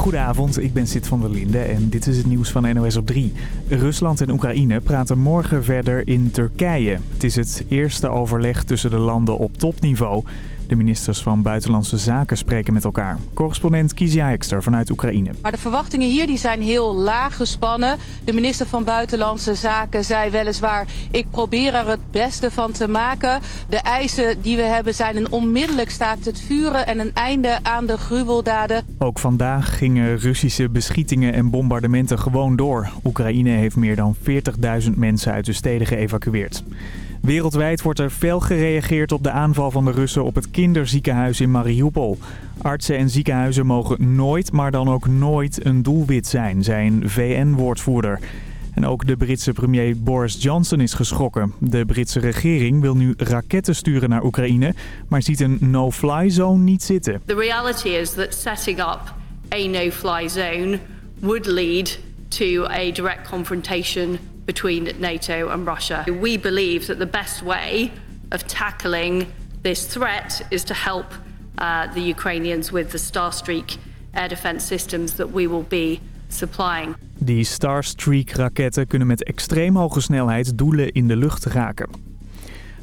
Goedenavond, ik ben Sid van der Linde en dit is het nieuws van NOS op 3. Rusland en Oekraïne praten morgen verder in Turkije. Het is het eerste overleg tussen de landen op topniveau. De ministers van Buitenlandse Zaken spreken met elkaar. Correspondent Kizia Ekster vanuit Oekraïne. Maar de verwachtingen hier die zijn heel laag gespannen. De minister van Buitenlandse Zaken zei weliswaar... ik probeer er het beste van te maken. De eisen die we hebben zijn een onmiddellijk staakt het vuren... en een einde aan de gruweldaden. Ook vandaag gingen Russische beschietingen en bombardementen gewoon door. Oekraïne heeft meer dan 40.000 mensen uit de steden geëvacueerd. Wereldwijd wordt er fel gereageerd op de aanval van de Russen op het kinderziekenhuis in Mariupol. Artsen en ziekenhuizen mogen nooit, maar dan ook nooit een doelwit zijn, zei een VN-woordvoerder. En ook de Britse premier Boris Johnson is geschrokken. De Britse regering wil nu raketten sturen naar Oekraïne, maar ziet een no-fly zone niet zitten. The reality is that setting up a no-fly zone would lead to a direct confrontation between NATO and Russia. We believe that the best way of tackling this threat is to help uh, the Ukrainians with the Starstreak air defense systems that we will be supplying. Die Starstreak-raketten kunnen met extreem hoge snelheid doelen in de lucht raken.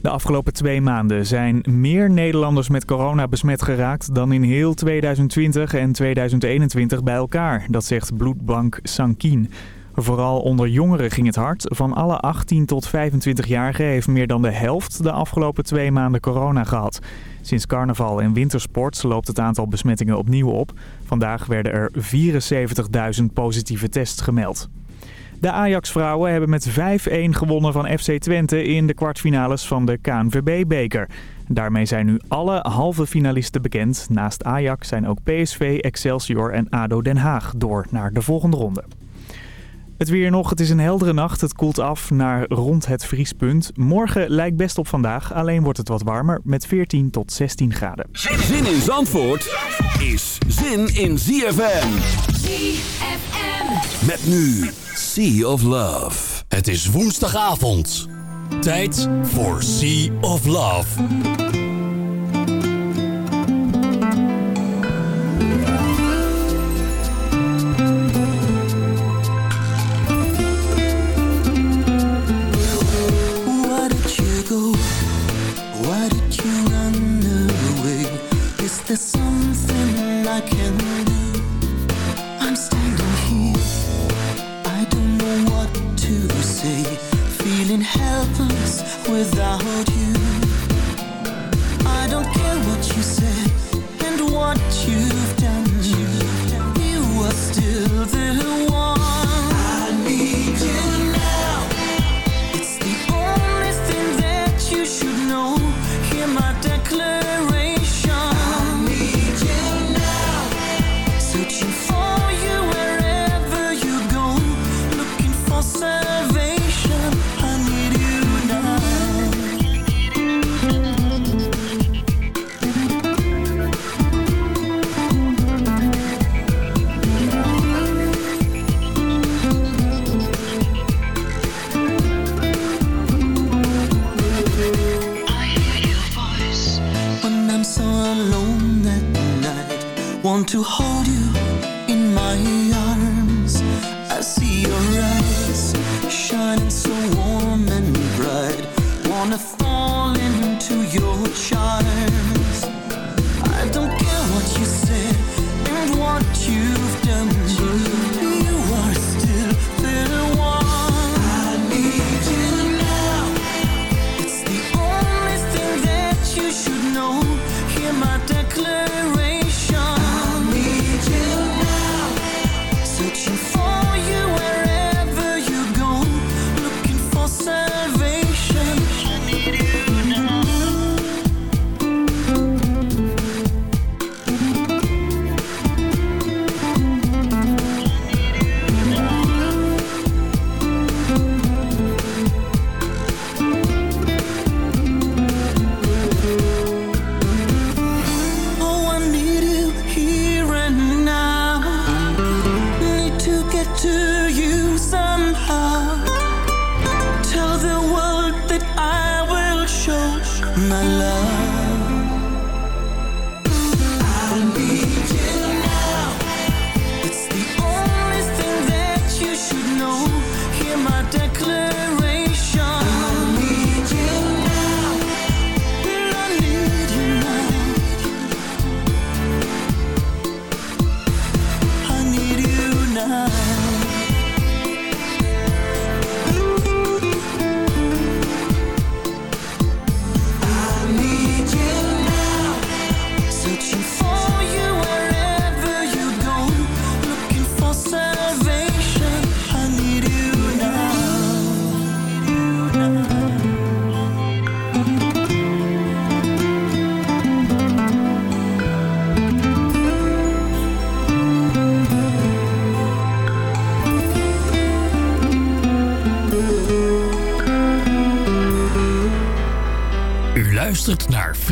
De afgelopen twee maanden zijn meer Nederlanders met corona besmet geraakt dan in heel 2020 en 2021 bij elkaar. Dat zegt bloedbank Sankin. Vooral onder jongeren ging het hard. Van alle 18 tot 25-jarigen heeft meer dan de helft de afgelopen twee maanden corona gehad. Sinds carnaval en wintersport loopt het aantal besmettingen opnieuw op. Vandaag werden er 74.000 positieve tests gemeld. De Ajax-vrouwen hebben met 5-1 gewonnen van FC Twente in de kwartfinales van de KNVB-beker. Daarmee zijn nu alle halve finalisten bekend. Naast Ajax zijn ook PSV, Excelsior en ADO Den Haag door naar de volgende ronde. Het weer nog, het is een heldere nacht. Het koelt af naar rond het vriespunt. Morgen lijkt best op vandaag, alleen wordt het wat warmer met 14 tot 16 graden. Zin in Zandvoort is zin in ZFM. ZFM. Met nu Sea of Love. Het is woensdagavond. Tijd voor Sea of Love. Is there something I can do? I'm standing here. I don't know what to say. Feeling helpless without you. Want to hold you in my arms. I see your eyes shining so warm and bright. Wanna fall into your charms. I don't care what you said and what you've done.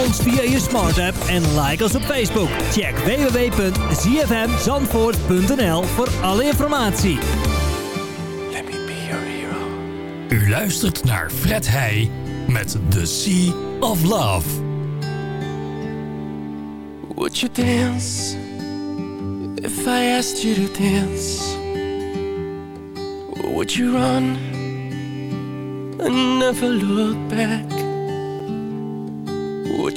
Via je smart app en like ons op Facebook. Check www.zfmzandvoort.nl voor alle informatie. U luistert naar Fred Heij met The Sea of Love. Would you dance if I asked you to dance? Would you run and never look back?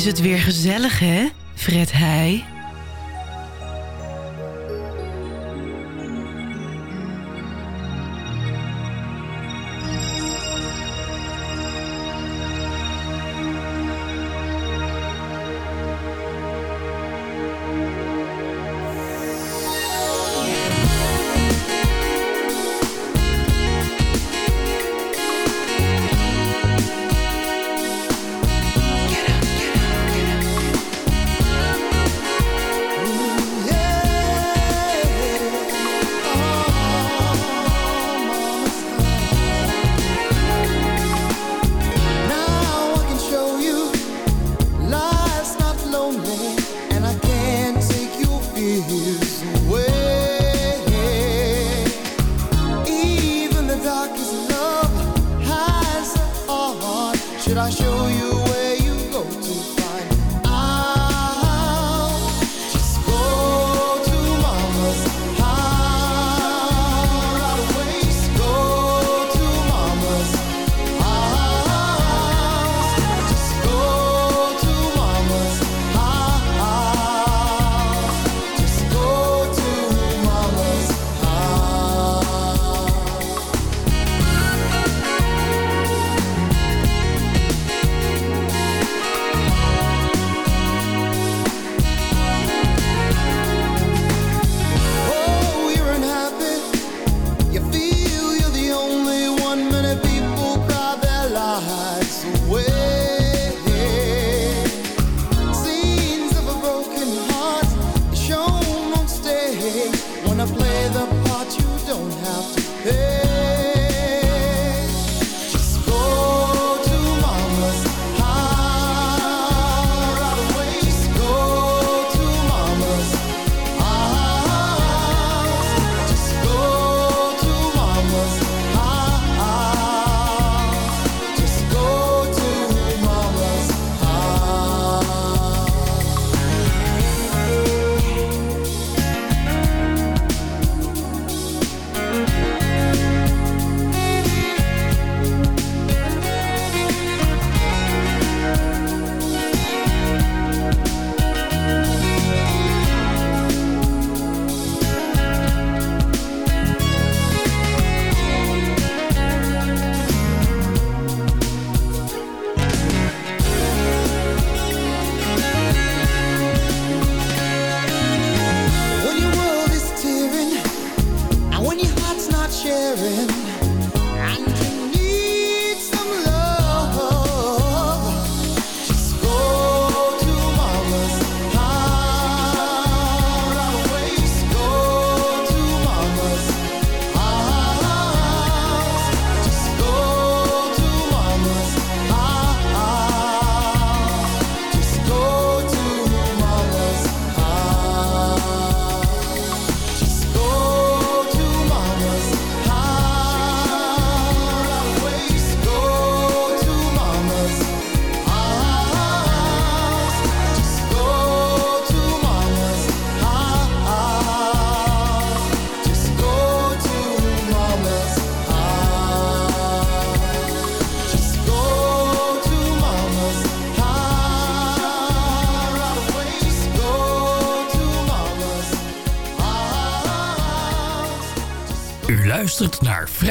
is het weer gezellig, hè? Fred Hij.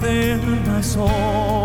Within my soul.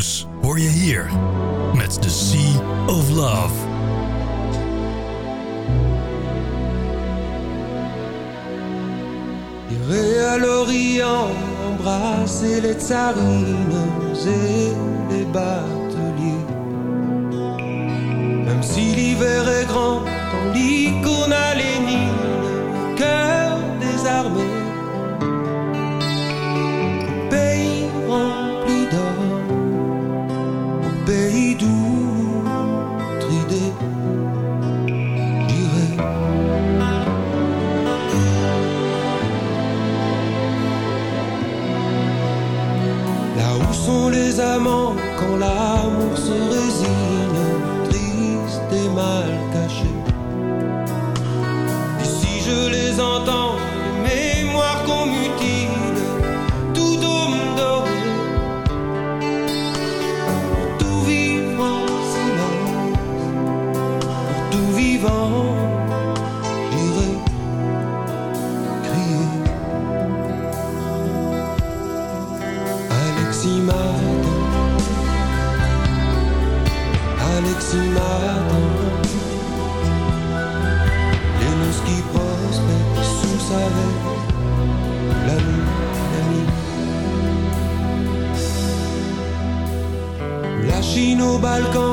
Jones hoor je hier met The Sea of Love. à l'Orient embrasser les tsarines mal caché. Et si je l'ai balcón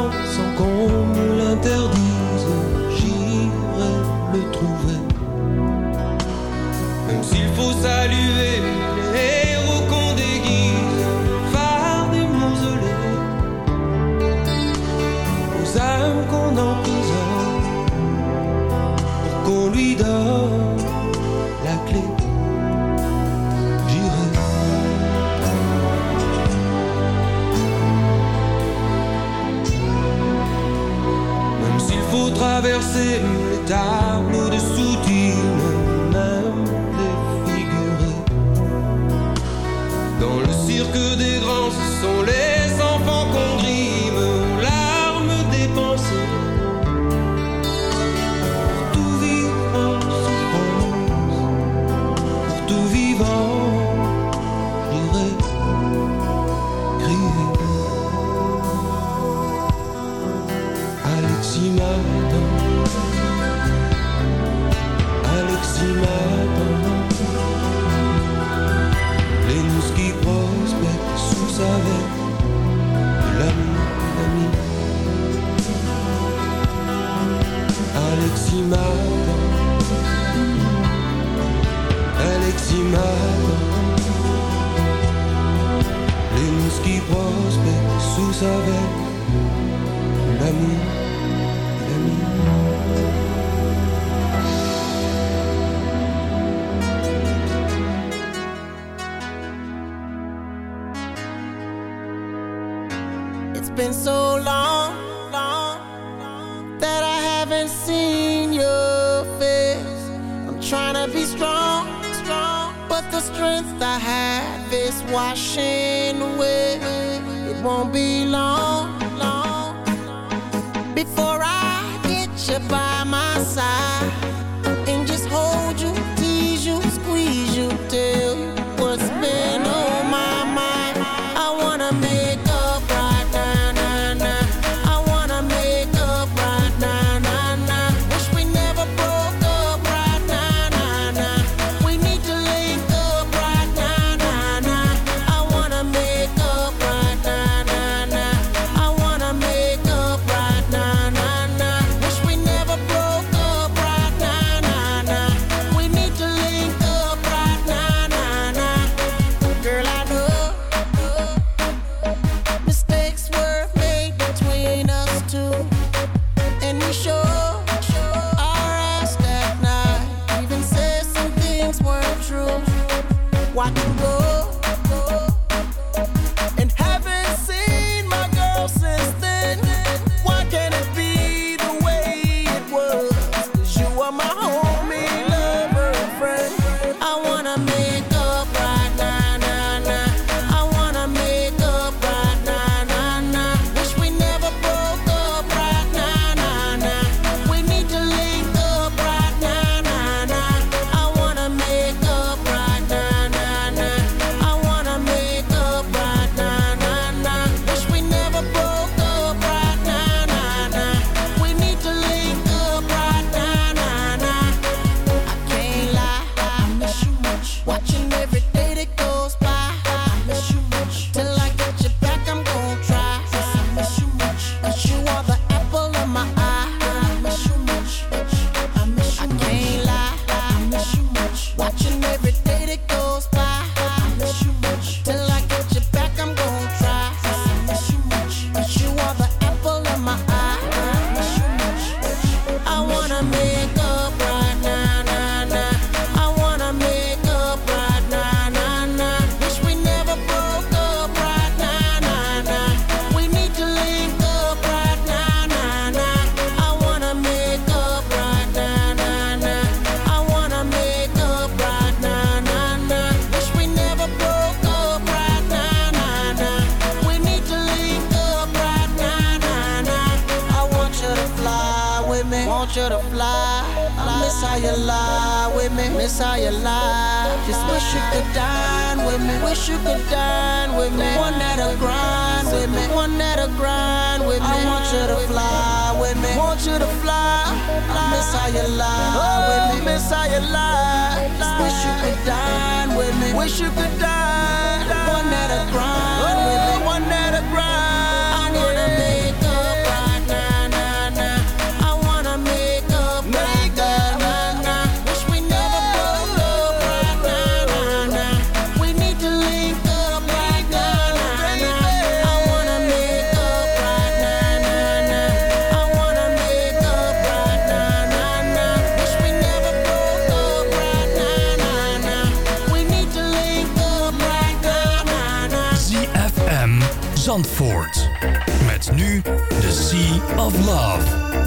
Met nu The Sea of Love.